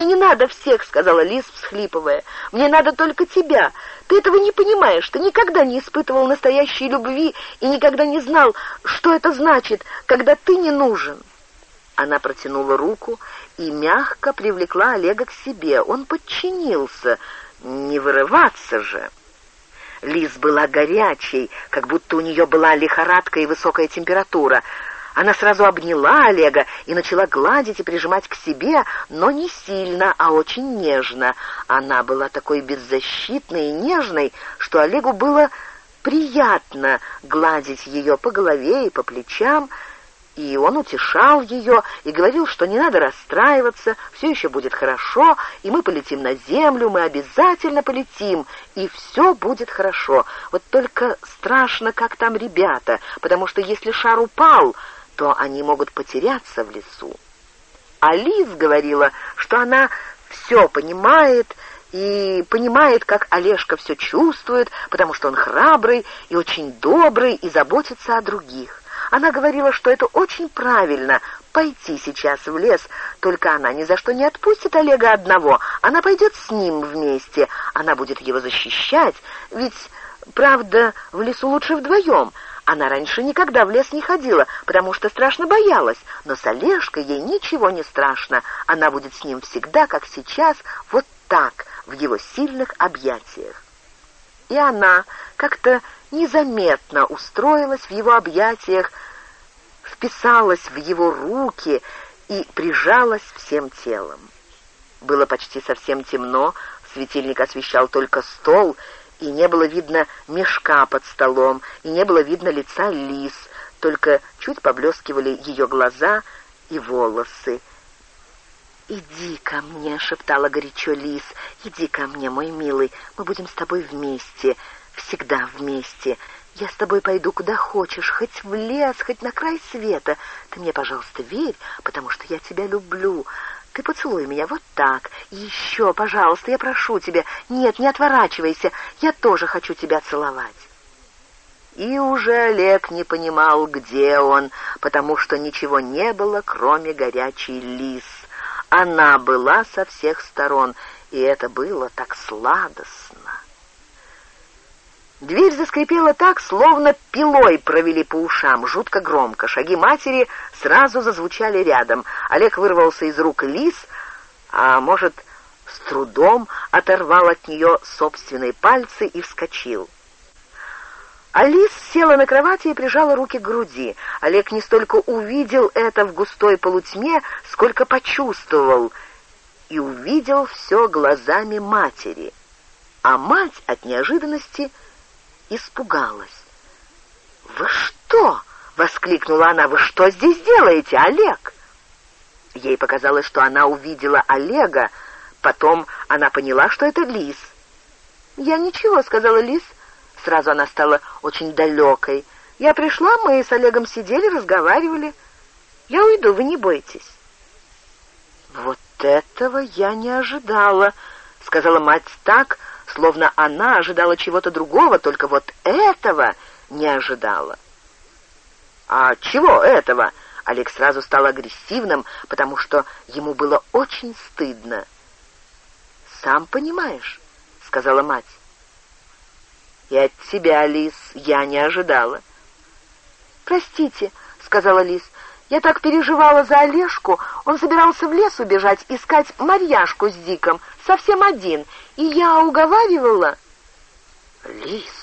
«Не надо всех», — сказала Лис, всхлипывая. «Мне надо только тебя. Ты этого не понимаешь. Ты никогда не испытывал настоящей любви и никогда не знал, что это значит, когда ты не нужен». Она протянула руку и мягко привлекла Олега к себе. Он подчинился. Не вырываться же. Лис была горячей, как будто у нее была лихорадка и высокая температура. Она сразу обняла Олега и начала гладить и прижимать к себе, но не сильно, а очень нежно. Она была такой беззащитной и нежной, что Олегу было приятно гладить ее по голове и по плечам, и он утешал ее и говорил, что не надо расстраиваться, все еще будет хорошо, и мы полетим на землю, мы обязательно полетим, и все будет хорошо. Вот только страшно, как там ребята, потому что если шар упал, то они могут потеряться в лесу. Алис говорила, что она все понимает и понимает, как Олежка все чувствует, потому что он храбрый и очень добрый и заботится о других. Она говорила, что это очень правильно — пойти сейчас в лес, только она ни за что не отпустит Олега одного. Она пойдет с ним вместе, она будет его защищать, ведь, правда, в лесу лучше вдвоем — она раньше никогда в лес не ходила, потому что страшно боялась, но с Олежкой ей ничего не страшно. Она будет с ним всегда, как сейчас, вот так, в его сильных объятиях. И она как-то незаметно устроилась в его объятиях, вписалась в его руки и прижалась всем телом. Было почти совсем темно, светильник освещал только стол, и не было видно мешка под столом, и не было видно лица лис, только чуть поблескивали ее глаза и волосы. «Иди ко мне», — шептала горячо лис, — «иди ко мне, мой милый, мы будем с тобой вместе, всегда вместе. Я с тобой пойду куда хочешь, хоть в лес, хоть на край света. Ты мне, пожалуйста, верь, потому что я тебя люблю. Ты поцелуй меня вот так. Еще, пожалуйста, я прошу тебя. Нет, не отворачивайся. Я тоже хочу тебя целовать. И уже Олег не понимал, где он, потому что ничего не было, кроме горячей лис. Она была со всех сторон, и это было так сладостно. Дверь заскрипела так, словно пилой провели по ушам, жутко громко. Шаги матери сразу зазвучали рядом. Олег вырвался из рук лис, а, может, с трудом оторвал от нее собственные пальцы и вскочил. Алис села на кровати и прижала руки к груди. Олег не столько увидел это в густой полутьме, сколько почувствовал. И увидел все глазами матери. А мать от неожиданности — испугалась. «Вы что?» — воскликнула она. «Вы что здесь делаете, Олег?» Ей показалось, что она увидела Олега, потом она поняла, что это Лис. «Я ничего», — сказала Лис. Сразу она стала очень далекой. «Я пришла, мы с Олегом сидели, разговаривали. Я уйду, вы не бойтесь». «Вот этого я не ожидала», — сказала мать так, словно она ожидала чего-то другого, только вот этого не ожидала. «А чего этого?» Олег сразу стал агрессивным, потому что ему было очень стыдно. «Сам понимаешь», — сказала мать. «И от тебя, Лис, я не ожидала». «Простите», — сказала Лис, — «я так переживала за Олежку. Он собирался в лес убежать, искать Марьяшку с Диком, совсем один, и я уговаривала...» «Лис,